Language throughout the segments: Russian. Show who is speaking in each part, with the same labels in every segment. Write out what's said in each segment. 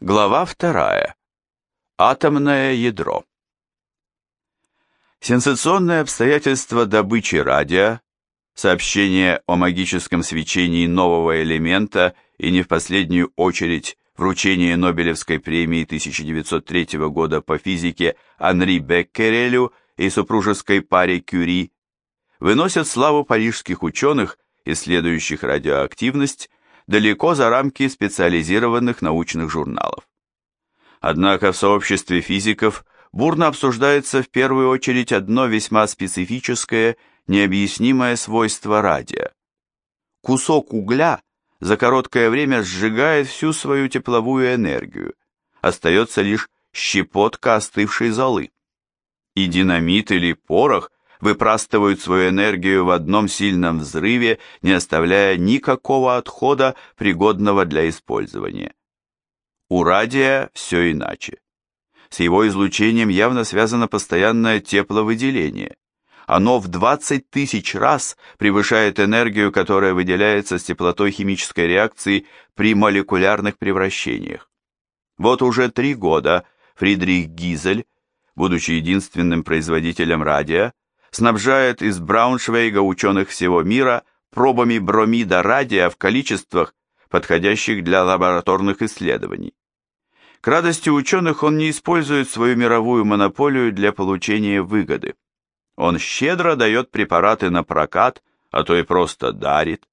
Speaker 1: Глава вторая. Атомное ядро. Сенсационные обстоятельства добычи радия, сообщение о магическом свечении нового элемента и не в последнюю очередь вручение Нобелевской премии 1903 года по физике Анри Беккерелю и супружеской паре Кюри выносят славу парижских ученых, исследующих радиоактивность, далеко за рамки специализированных научных журналов. Однако в сообществе физиков бурно обсуждается в первую очередь одно весьма специфическое, необъяснимое свойство радия. Кусок угля за короткое время сжигает всю свою тепловую энергию, остается лишь щепотка остывшей золы. И динамит или порох выпрастывают свою энергию в одном сильном взрыве, не оставляя никакого отхода, пригодного для использования. У радия все иначе. С его излучением явно связано постоянное тепловыделение. Оно в 20 тысяч раз превышает энергию, которая выделяется с теплотой химической реакции при молекулярных превращениях. Вот уже три года Фридрих Гизель, будучи единственным производителем радия, снабжает из Брауншвейга ученых всего мира пробами бромида радия в количествах, подходящих для лабораторных исследований. К радости ученых он не использует свою мировую монополию для получения выгоды. Он щедро дает препараты на прокат, а то и просто дарит.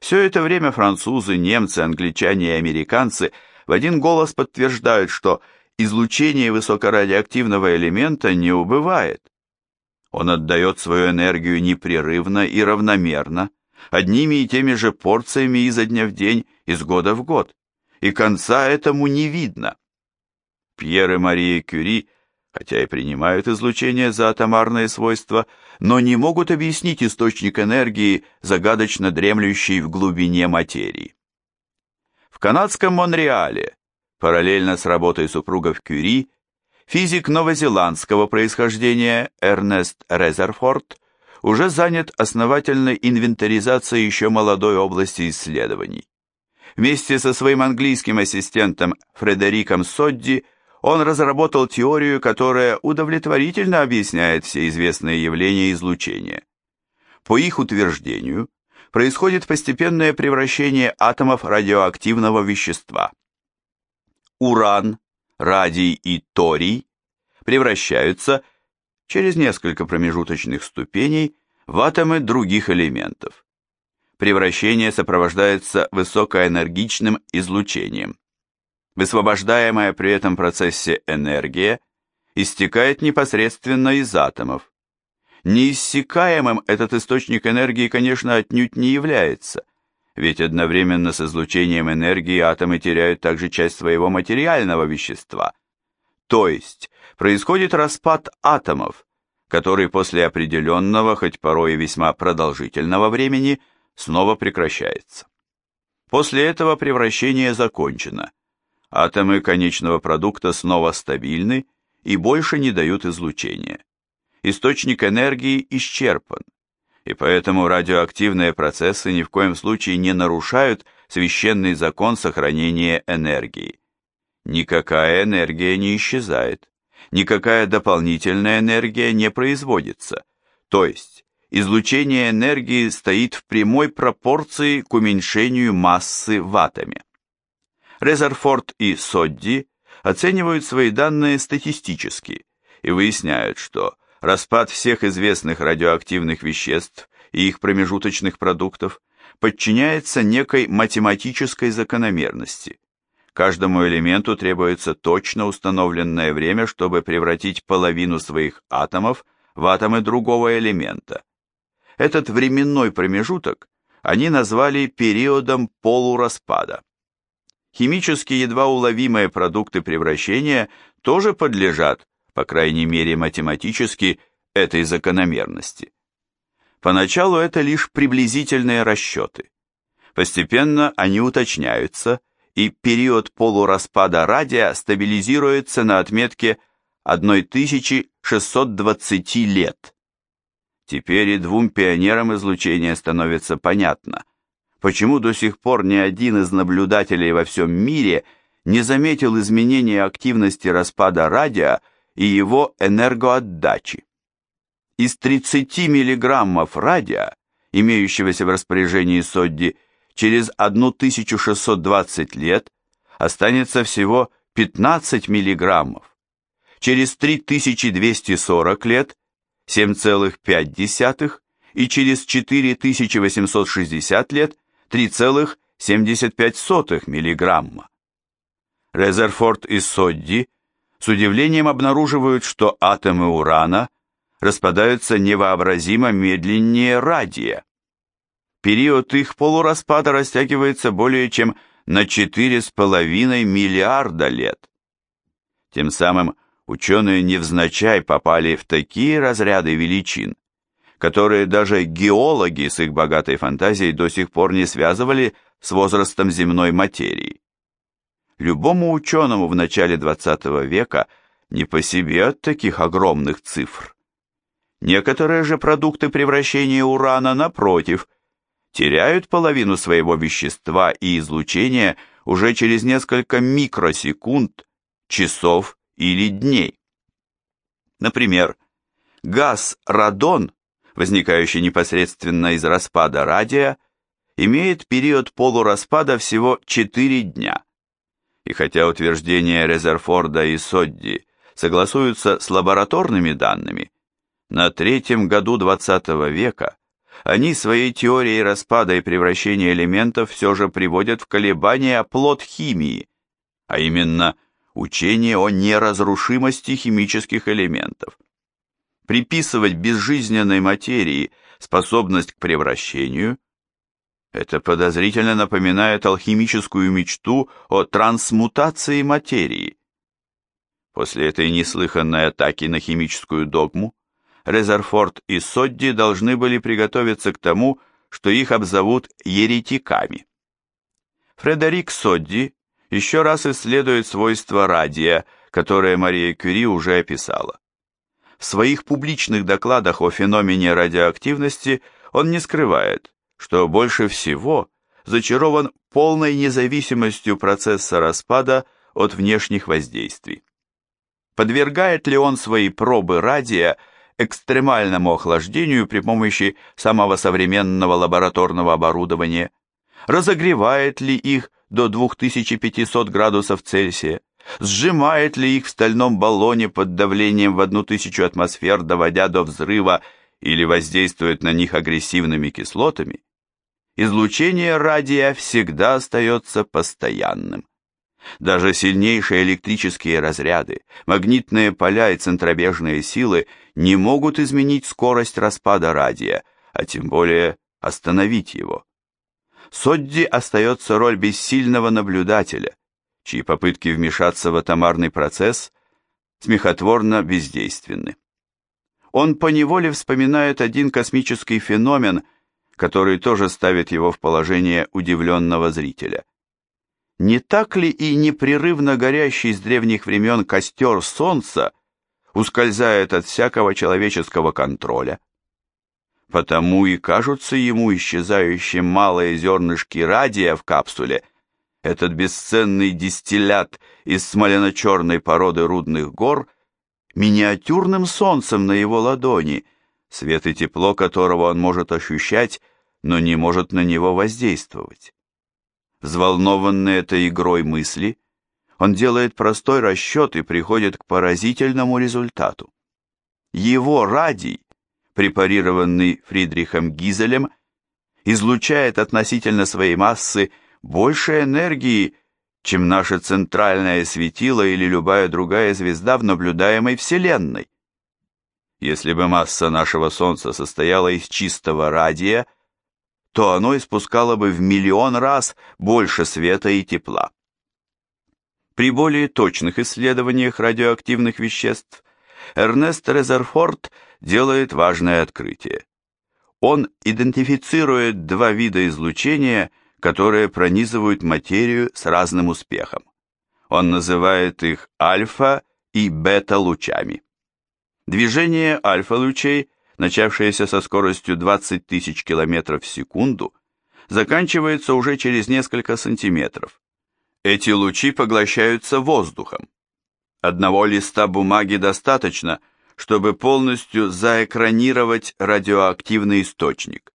Speaker 1: Все это время французы, немцы, англичане и американцы в один голос подтверждают, что излучение высокорадиоактивного элемента не убывает. Он отдает свою энергию непрерывно и равномерно, одними и теми же порциями изо дня в день, из года в год, и конца этому не видно. Пьер и Мария Кюри, хотя и принимают излучение за атомарные свойства, но не могут объяснить источник энергии, загадочно дремлющий в глубине материи. В канадском Монреале, параллельно с работой супругов Кюри, Физик новозеландского происхождения Эрнест Резерфорд уже занят основательной инвентаризацией еще молодой области исследований. Вместе со своим английским ассистентом Фредериком Содди он разработал теорию, которая удовлетворительно объясняет все известные явления излучения. По их утверждению, происходит постепенное превращение атомов радиоактивного вещества. Уран, радий и торий превращаются через несколько промежуточных ступеней в атомы других элементов. Превращение сопровождается высокоэнергичным излучением. Высвобождаемая при этом процессе энергия истекает непосредственно из атомов. Неиссякаемым этот источник энергии, конечно, отнюдь не является – ведь одновременно с излучением энергии атомы теряют также часть своего материального вещества. То есть происходит распад атомов, который после определенного, хоть порой и весьма продолжительного времени, снова прекращается. После этого превращение закончено. Атомы конечного продукта снова стабильны и больше не дают излучения. Источник энергии исчерпан и поэтому радиоактивные процессы ни в коем случае не нарушают священный закон сохранения энергии. Никакая энергия не исчезает, никакая дополнительная энергия не производится, то есть излучение энергии стоит в прямой пропорции к уменьшению массы в атоме. Резерфорд и Содди оценивают свои данные статистически и выясняют, что распад всех известных радиоактивных веществ и их промежуточных продуктов подчиняется некой математической закономерности. Каждому элементу требуется точно установленное время, чтобы превратить половину своих атомов в атомы другого элемента. Этот временной промежуток они назвали периодом полураспада. Химически едва уловимые продукты превращения тоже подлежат по крайней мере математически, этой закономерности. Поначалу это лишь приблизительные расчеты. Постепенно они уточняются, и период полураспада радия стабилизируется на отметке 1620 лет. Теперь и двум пионерам излучения становится понятно, почему до сих пор ни один из наблюдателей во всем мире не заметил изменения активности распада радия и его энергоотдачи. Из 30 мг радия, имеющегося в распоряжении Содди, через 1620 лет останется всего 15 мг. Через 3240 лет 7,5 и через 4860 лет 3,75 мг. Резерфорд и Содди с удивлением обнаруживают, что атомы урана распадаются невообразимо медленнее радия. Период их полураспада растягивается более чем на 4,5 миллиарда лет. Тем самым ученые невзначай попали в такие разряды величин, которые даже геологи с их богатой фантазией до сих пор не связывали с возрастом земной материи. Любому ученому в начале XX века не по себе от таких огромных цифр. Некоторые же продукты превращения урана, напротив, теряют половину своего вещества и излучения уже через несколько микросекунд, часов или дней. Например, газ радон, возникающий непосредственно из распада радия, имеет период полураспада всего 4 дня. И хотя утверждения Резерфорда и Содди согласуются с лабораторными данными, на третьем году XX века они своей теорией распада и превращения элементов все же приводят в колебания плод химии, а именно учение о неразрушимости химических элементов. Приписывать безжизненной материи способность к превращению – это подозрительно напоминает алхимическую мечту о трансмутации материи. После этой неслыханной атаки на химическую догму Резерфорд и Содди должны были приготовиться к тому, что их обзовут еретиками. Фредерик Содди еще раз исследует свойства радия, которые Мария Кюри уже описала. В своих публичных докладах о феномене радиоактивности он не скрывает, что больше всего зачарован полной независимостью процесса распада от внешних воздействий. Подвергает ли он свои пробы радия экстремальному охлаждению при помощи самого современного лабораторного оборудования, разогревает ли их до 2500 градусов Цельсия, сжимает ли их в стальном баллоне под давлением в 1000 атмосфер, доводя до взрыва или воздействует на них агрессивными кислотами, излучение радия всегда остается постоянным. Даже сильнейшие электрические разряды, магнитные поля и центробежные силы не могут изменить скорость распада радия, а тем более остановить его. Содди остается роль бессильного наблюдателя, чьи попытки вмешаться в атомарный процесс смехотворно бездейственны. Он поневоле вспоминает один космический феномен, который тоже ставит его в положение удивленного зрителя. Не так ли и непрерывно горящий с древних времен костер солнца ускользает от всякого человеческого контроля? Потому и кажутся ему исчезающие малые зернышки радия в капсуле, этот бесценный дистиллят из смоляно-черной породы рудных гор, миниатюрным солнцем на его ладони, свет и тепло которого он может ощущать, но не может на него воздействовать. Взволнованный этой игрой мысли, он делает простой расчет и приходит к поразительному результату. Его радий, препарированный Фридрихом Гизелем, излучает относительно своей массы больше энергии, чем наше центральное светило или любая другая звезда в наблюдаемой Вселенной. Если бы масса нашего Солнца состояла из чистого радия, то оно испускало бы в миллион раз больше света и тепла. При более точных исследованиях радиоактивных веществ Эрнест Резерфорд делает важное открытие. Он идентифицирует два вида излучения, которые пронизывают материю с разным успехом. Он называет их альфа и бета-лучами. Движение альфа-лучей начавшаяся со скоростью 20 тысяч километров в секунду, заканчивается уже через несколько сантиметров. Эти лучи поглощаются воздухом. Одного листа бумаги достаточно, чтобы полностью заэкранировать радиоактивный источник.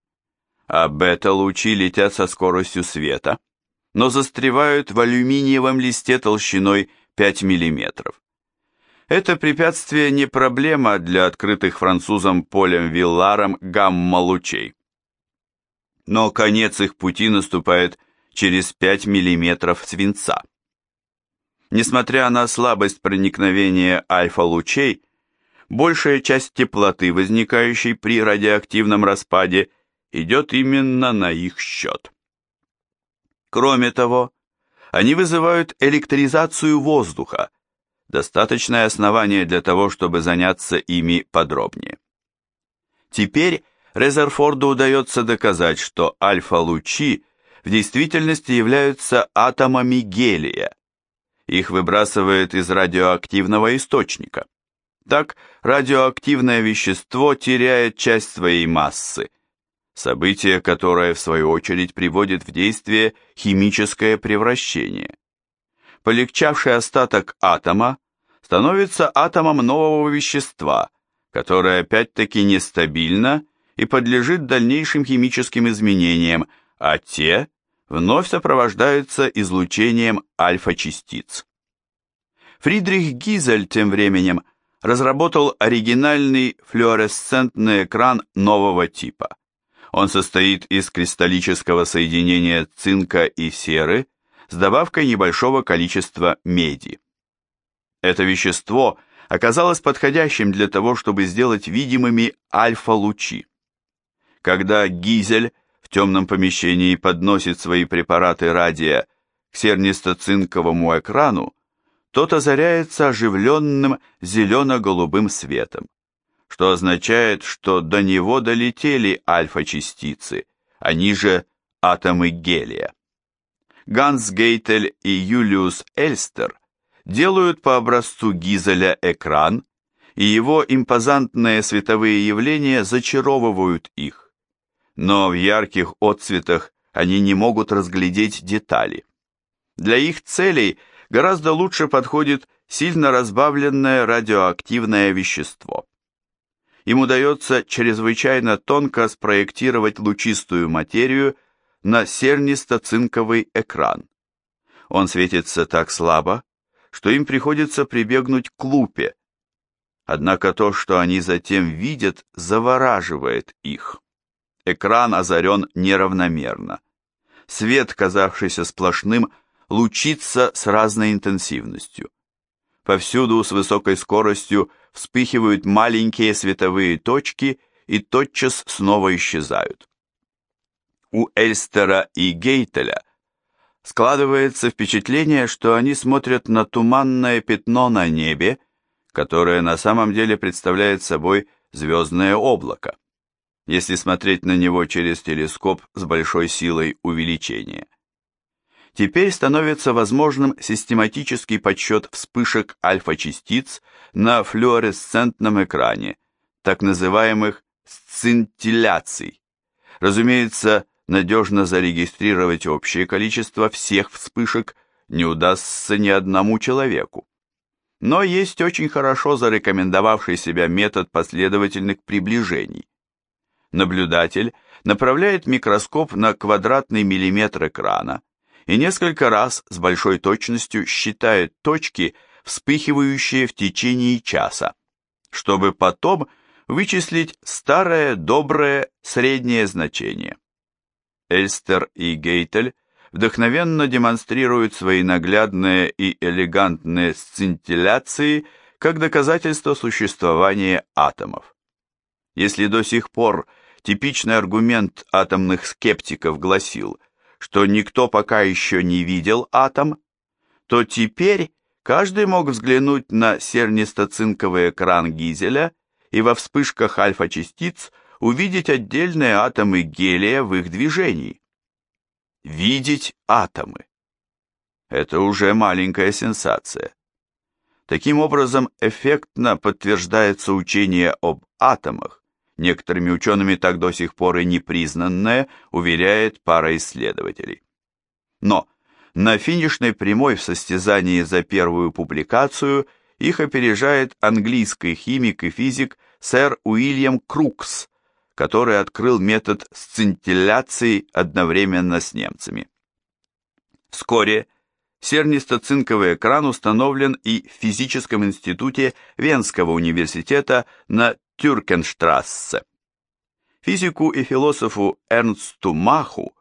Speaker 1: А бета-лучи летят со скоростью света, но застревают в алюминиевом листе толщиной 5 мм. Это препятствие не проблема для открытых французом Полем Вилларом гамма-лучей. Но конец их пути наступает через 5 мм свинца. Несмотря на слабость проникновения альфа-лучей, большая часть теплоты, возникающей при радиоактивном распаде, идет именно на их счет. Кроме того, они вызывают электризацию воздуха, достаточное основание для того, чтобы заняться ими подробнее. Теперь Резерфорду удается доказать, что альфа-лучи в действительности являются атомами гелия. Их выбрасывает из радиоактивного источника. Так, радиоактивное вещество теряет часть своей массы, событие, которое, в свою очередь, приводит в действие химическое превращение. Полегчавший остаток атома становится атомом нового вещества, которое опять-таки нестабильно и подлежит дальнейшим химическим изменениям, а те вновь сопровождаются излучением альфа-частиц. Фридрих Гизель тем временем разработал оригинальный флуоресцентный экран нового типа. Он состоит из кристаллического соединения цинка и серы с добавкой небольшого количества меди. Это вещество оказалось подходящим для того, чтобы сделать видимыми альфа-лучи. Когда Гизель в темном помещении подносит свои препараты радия к сернисто-цинковому экрану, тот озаряется оживленным зелено-голубым светом, что означает, что до него долетели альфа-частицы, они же атомы гелия. Ганс Гейтель и Юлиус Эльстер делают по образцу Гизеля экран, и его импозантные световые явления зачаровывают их. Но в ярких отцветах они не могут разглядеть детали. Для их целей гораздо лучше подходит сильно разбавленное радиоактивное вещество. Им удается чрезвычайно тонко спроектировать лучистую материю на сернисто-цинковый экран. Он светится так слабо, что им приходится прибегнуть к лупе. Однако то, что они затем видят, завораживает их. Экран озарен неравномерно. Свет, казавшийся сплошным, лучится с разной интенсивностью. Повсюду с высокой скоростью вспыхивают маленькие световые точки и тотчас снова исчезают. У Эльстера и Гейтеля складывается впечатление, что они смотрят на туманное пятно на небе, которое на самом деле представляет собой звездное облако, если смотреть на него через телескоп с большой силой увеличения. Теперь становится возможным систематический подсчет вспышек альфа-частиц на флуоресцентном экране, так называемых сцинтилляций. Разумеется, надежно зарегистрировать общее количество всех вспышек не удастся ни одному человеку. Но есть очень хорошо зарекомендовавший себя метод последовательных приближений. Наблюдатель направляет микроскоп на квадратный миллиметр экрана и несколько раз с большой точностью считает точки, вспыхивающие в течение часа, чтобы потом вычислить старое доброе среднее значение. Эльстер и Гейтель вдохновенно демонстрируют свои наглядные и элегантные сцинтилляции как доказательство существования атомов. Если до сих пор типичный аргумент атомных скептиков гласил, что никто пока еще не видел атом, то теперь каждый мог взглянуть на сернисто-цинковый экран Гизеля и во вспышках альфа-частиц увидеть отдельные атомы гелия в их движении. Видеть атомы. Это уже маленькая сенсация. Таким образом, эффектно подтверждается учение об атомах, некоторыми учеными так до сих пор и не признанное, уверяет пара исследователей. Но на финишной прямой в состязании за первую публикацию их опережает английский химик и физик сэр Уильям Крукс, который открыл метод сцинтилляции одновременно с немцами. Вскоре сернисто-цинковый экран установлен и в физическом институте Венского университета на Тюркенштрассе. Физику и философу Эрнсту Маху,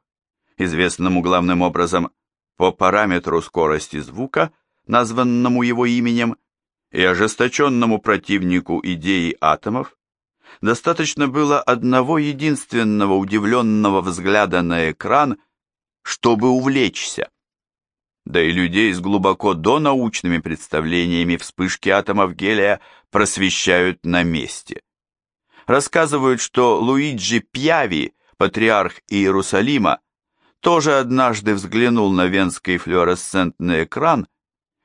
Speaker 1: известному главным образом по параметру скорости звука, названному его именем, и ожесточенному противнику идеи атомов, достаточно было одного единственного удивленного взгляда на экран, чтобы увлечься да и людей с глубоко донаучными представлениями вспышки атомов гелия просвещают на месте. Рассказывают, что Луиджи Пьяви, патриарх Иерусалима, тоже однажды взглянул на венский флуоресцентный экран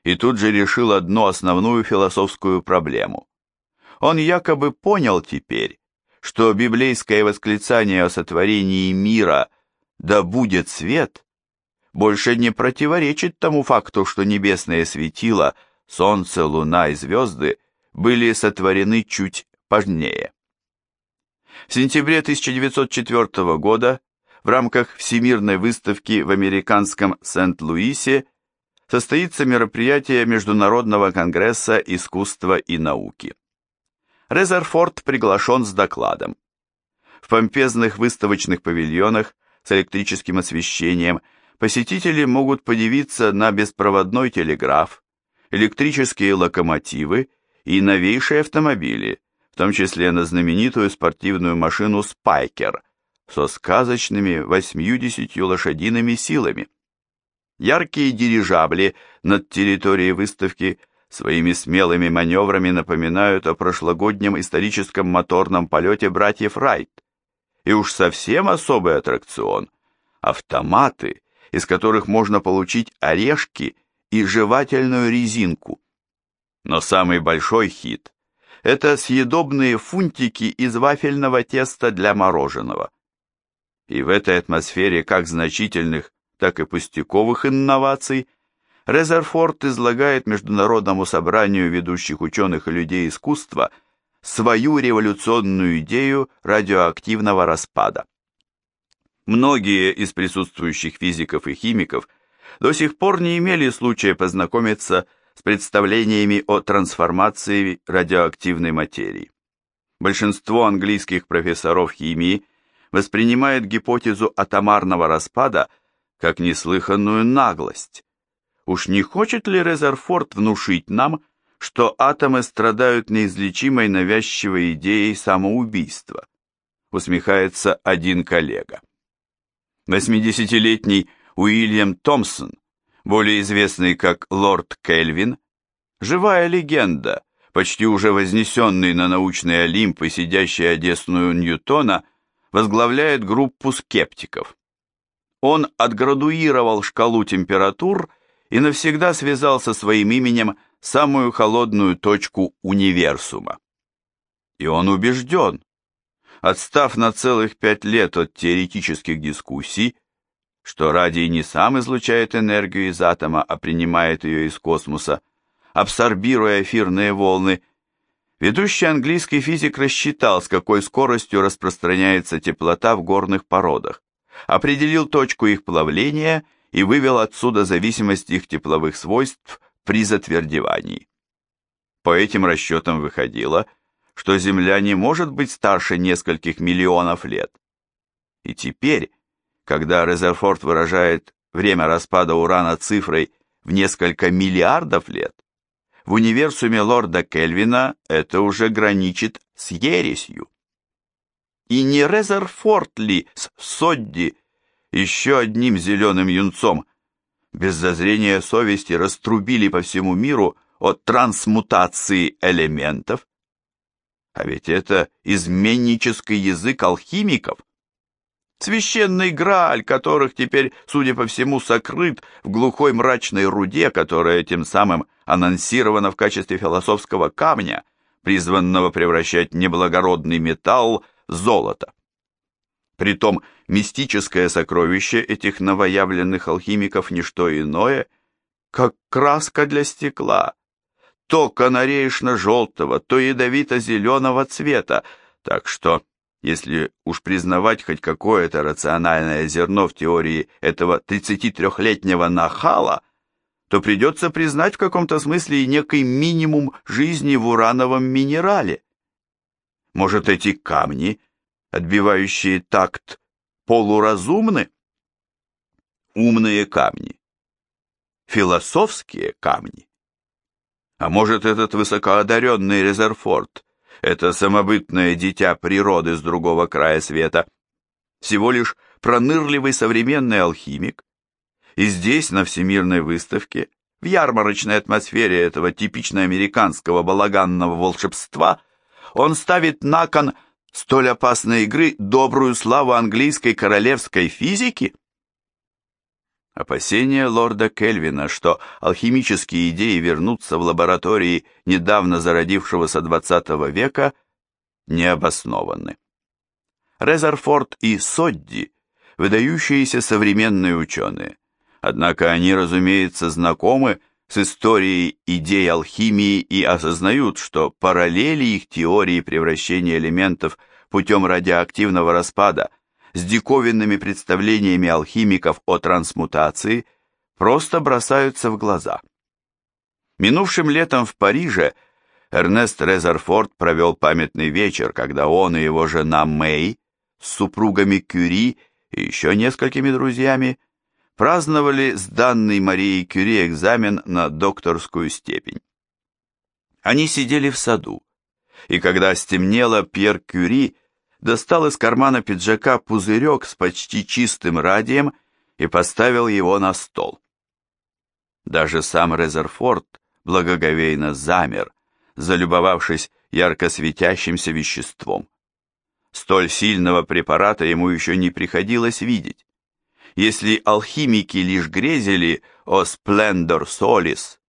Speaker 1: и тут же решил одну основную философскую проблему. Он якобы понял теперь, что библейское восклицание о сотворении мира «Да будет свет» больше не противоречит тому факту, что небесные светила, солнце, луна и звезды были сотворены чуть позднее. В сентябре 1904 года в рамках Всемирной выставки в американском Сент-Луисе состоится мероприятие Международного конгресса искусства и науки. Резерфорд приглашен с докладом. В помпезных выставочных павильонах с электрическим освещением – посетители могут подивиться на беспроводной телеграф, электрические локомотивы и новейшие автомобили, в том числе на знаменитую спортивную машину «Спайкер» со сказочными 80 лошадиными силами. Яркие дирижабли над территорией выставки своими смелыми маневрами напоминают о прошлогоднем историческом моторном полете братьев Райт. И уж совсем особый аттракцион – автоматы из которых можно получить орешки и жевательную резинку. Но самый большой хит – это съедобные фунтики из вафельного теста для мороженого. И в этой атмосфере как значительных, так и пустяковых инноваций Резерфорд излагает Международному собранию ведущих ученых и людей искусства свою революционную идею радиоактивного распада. Многие из присутствующих физиков и химиков до сих пор не имели случая познакомиться с представлениями о трансформации радиоактивной материи. Большинство английских профессоров химии воспринимает гипотезу атомарного распада как неслыханную наглость. Уж не хочет ли Резерфорд внушить нам, что атомы страдают неизлечимой навязчивой идеей самоубийства? Усмехается один коллега. 80-летний Уильям Томпсон, более известный как Лорд Кельвин, живая легенда, почти уже вознесенный на научный Олимп и сидящий одесную Ньютона, возглавляет группу скептиков. Он отградуировал шкалу температур и навсегда связал со своим именем самую холодную точку универсума. И он убежден, отстав на целых пять лет от теоретических дискуссий, что радий не сам излучает энергию из атома, а принимает ее из космоса, абсорбируя эфирные волны, ведущий английский физик рассчитал, с какой скоростью распространяется теплота в горных породах, определил точку их плавления и вывел отсюда зависимость их тепловых свойств при затвердевании. По этим расчетам выходило, что Земля не может быть старше нескольких миллионов лет. И теперь, когда Резерфорд выражает время распада урана цифрой в несколько миллиардов лет, в универсуме лорда Кельвина это уже граничит с ересью. И не Резерфорд ли с Содди, еще одним зеленым юнцом, без зазрения совести раструбили по всему миру о трансмутации элементов? А ведь это изменнический язык алхимиков. Священный Грааль, которых теперь, судя по всему, сокрыт в глухой мрачной руде, которая тем самым анонсирована в качестве философского камня, призванного превращать неблагородный металл в золото. Притом мистическое сокровище этих новоявленных алхимиков не что иное, как краска для стекла, то канареечно-желтого, то ядовито-зеленого цвета, так что, если уж признавать хоть какое-то рациональное зерно в теории этого 33-летнего нахала, то придется признать в каком-то смысле и некий минимум жизни в урановом минерале. Может, эти камни, отбивающие такт, полуразумны? Умные камни. Философские камни. А может, этот высокоодаренный Резерфорд – это самобытное дитя природы с другого края света, всего лишь пронырливый современный алхимик? И здесь, на Всемирной выставке, в ярмарочной атмосфере этого типично американского балаганного волшебства – он ставит на кон столь опасной игры добрую славу английской королевской физики? Опасения лорда Кельвина, что алхимические идеи вернутся в лаборатории недавно зародившегося XX века, необоснованы. Резерфорд и Содди – выдающиеся современные ученые, однако они, разумеется, знакомы с историей идей алхимии и осознают, что параллели их теории превращения элементов путем радиоактивного распада с диковинными представлениями алхимиков о трансмутации просто бросаются в глаза. Минувшим летом в Париже Эрнест Резерфорд провел памятный вечер, когда он и его жена Мэй с супругами Кюри и еще несколькими друзьями – праздновали сданный Марией Кюри экзамен на докторскую степень. Они сидели в саду, и когда стемнело, Пьер Кюри достал из кармана пиджака пузырек с почти чистым радием и поставил его на стол. Даже сам Резерфорд благоговейно замер, залюбовавшись ярко светящимся веществом. Столь сильного препарата ему еще не приходилось видеть если алхимики лишь грезили о сплендор солис,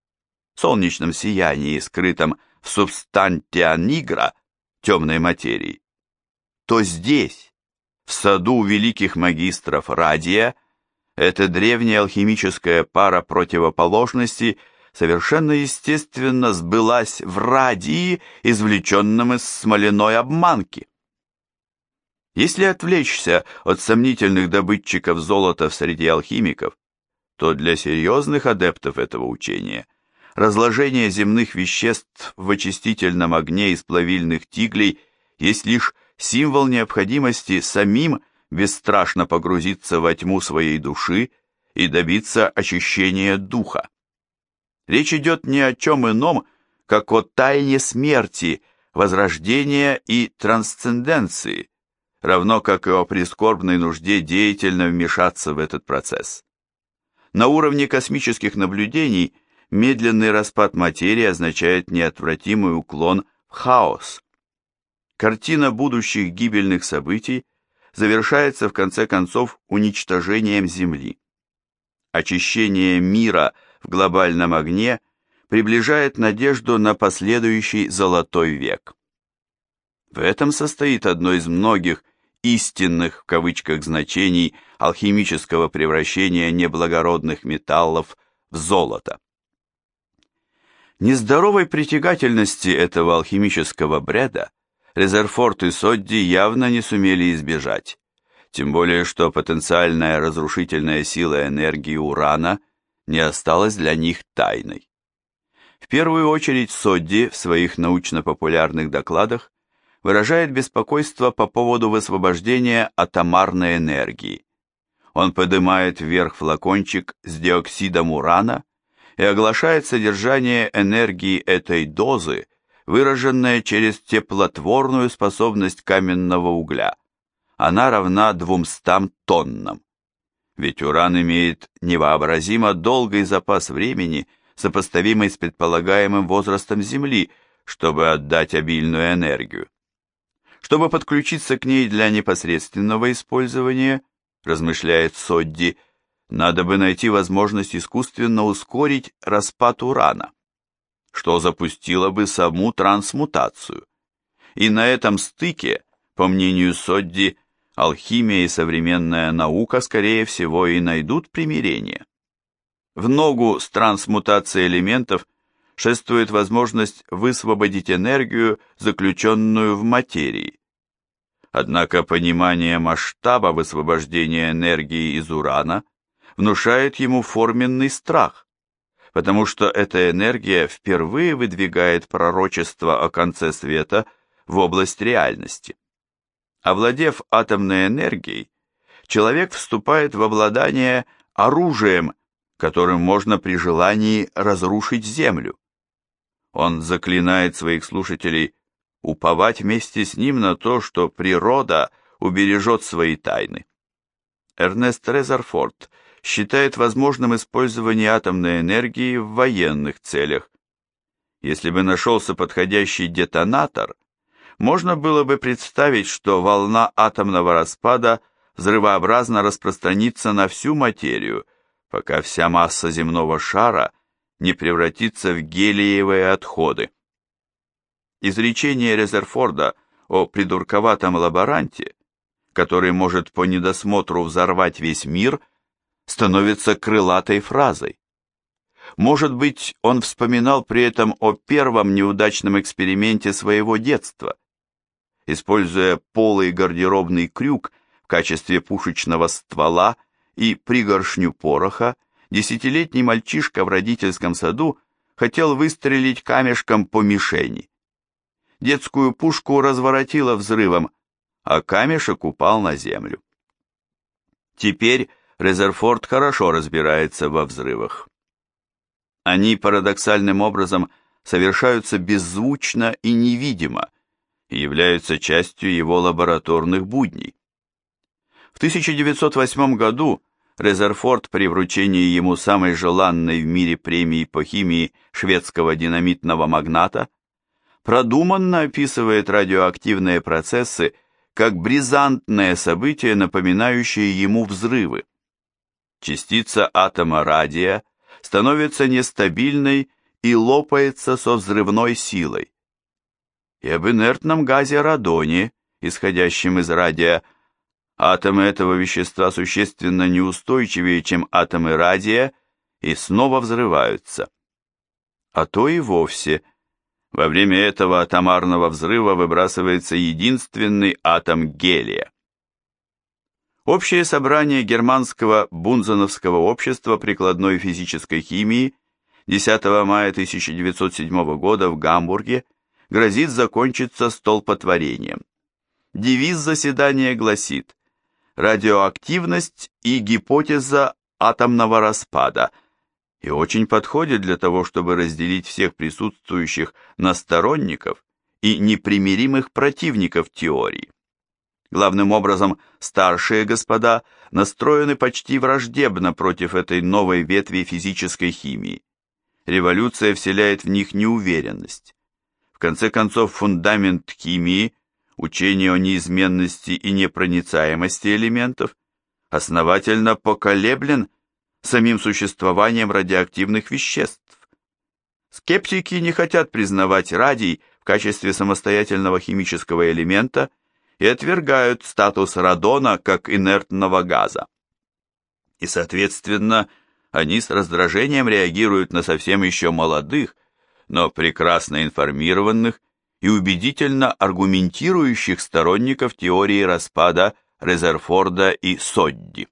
Speaker 1: солнечном сиянии, скрытом в субстантия нигра, темной материи, то здесь, в саду великих магистров Радия, эта древняя алхимическая пара противоположностей совершенно естественно сбылась в радии, извлеченном из смоляной обманки. Если отвлечься от сомнительных добытчиков золота в среде алхимиков, то для серьезных адептов этого учения разложение земных веществ в очистительном огне из плавильных тиглей есть лишь символ необходимости самим бесстрашно погрузиться во тьму своей души и добиться очищения духа. Речь идет ни о чем ином, как о тайне смерти, возрождения и трансценденции, равно как и о прискорбной нужде деятельно вмешаться в этот процесс. На уровне космических наблюдений медленный распад материи означает неотвратимый уклон в хаос. Картина будущих гибельных событий завершается в конце концов уничтожением Земли. Очищение мира в глобальном огне приближает надежду на последующий золотой век. В этом состоит одно из многих истинных в кавычках значений алхимического превращения неблагородных металлов в золото. Нездоровой притягательности этого алхимического бреда Резерфорд и Содди явно не сумели избежать, тем более что потенциальная разрушительная сила энергии урана не осталась для них тайной. В первую очередь Содди в своих научно-популярных докладах выражает беспокойство по поводу высвобождения атомарной энергии. Он поднимает вверх флакончик с диоксидом урана и оглашает содержание энергии этой дозы, выраженное через теплотворную способность каменного угля. Она равна 200 тоннам. Ведь уран имеет невообразимо долгий запас времени, сопоставимый с предполагаемым возрастом Земли, чтобы отдать обильную энергию. Чтобы подключиться к ней для непосредственного использования, размышляет Содди, надо бы найти возможность искусственно ускорить распад урана, что запустило бы саму трансмутацию. И на этом стыке, по мнению Содди, алхимия и современная наука, скорее всего, и найдут примирение. В ногу с трансмутацией элементов шествует возможность высвободить энергию, заключенную в материи. Однако понимание масштаба высвобождения энергии из урана внушает ему форменный страх, потому что эта энергия впервые выдвигает пророчество о конце света в область реальности. Овладев атомной энергией, человек вступает в обладание оружием, которым можно при желании разрушить Землю. Он заклинает своих слушателей уповать вместе с ним на то, что природа убережет свои тайны. Эрнест Резерфорд считает возможным использование атомной энергии в военных целях. Если бы нашелся подходящий детонатор, можно было бы представить, что волна атомного распада взрывообразно распространится на всю материю, пока вся масса земного шара не превратится в гелиевые отходы. Изречение Резерфорда о придурковатом лаборанте, который может по недосмотру взорвать весь мир, становится крылатой фразой. Может быть, он вспоминал при этом о первом неудачном эксперименте своего детства. Используя полый гардеробный крюк в качестве пушечного ствола и пригоршню пороха, десятилетний мальчишка в родительском саду хотел выстрелить камешком по мишени детскую пушку разворотило взрывом, а камешек упал на землю. Теперь Резерфорд хорошо разбирается во взрывах. Они парадоксальным образом совершаются беззвучно и невидимо и являются частью его лабораторных будней. В 1908 году Резерфорд при вручении ему самой желанной в мире премии по химии шведского динамитного магната продуманно описывает радиоактивные процессы как бризантное событие, напоминающее ему взрывы. Частица атома радия становится нестабильной и лопается со взрывной силой. И об инертном газе радоне, исходящем из радия, атомы этого вещества существенно неустойчивее, чем атомы радия, и снова взрываются. А то и вовсе – во время этого атомарного взрыва выбрасывается единственный атом гелия. Общее собрание Германского Бунзеновского общества прикладной физической химии 10 мая 1907 года в Гамбурге грозит закончиться столпотворением. Девиз заседания гласит «Радиоактивность и гипотеза атомного распада – и очень подходит для того, чтобы разделить всех присутствующих на сторонников и непримиримых противников теории. Главным образом, старшие господа настроены почти враждебно против этой новой ветви физической химии. Революция вселяет в них неуверенность. В конце концов, фундамент химии, учение о неизменности и непроницаемости элементов, основательно поколеблен самим существованием радиоактивных веществ. Скептики не хотят признавать радий в качестве самостоятельного химического элемента и отвергают статус радона как инертного газа. И, соответственно, они с раздражением реагируют на совсем еще молодых, но прекрасно информированных и убедительно аргументирующих сторонников теории распада Резерфорда и Содди.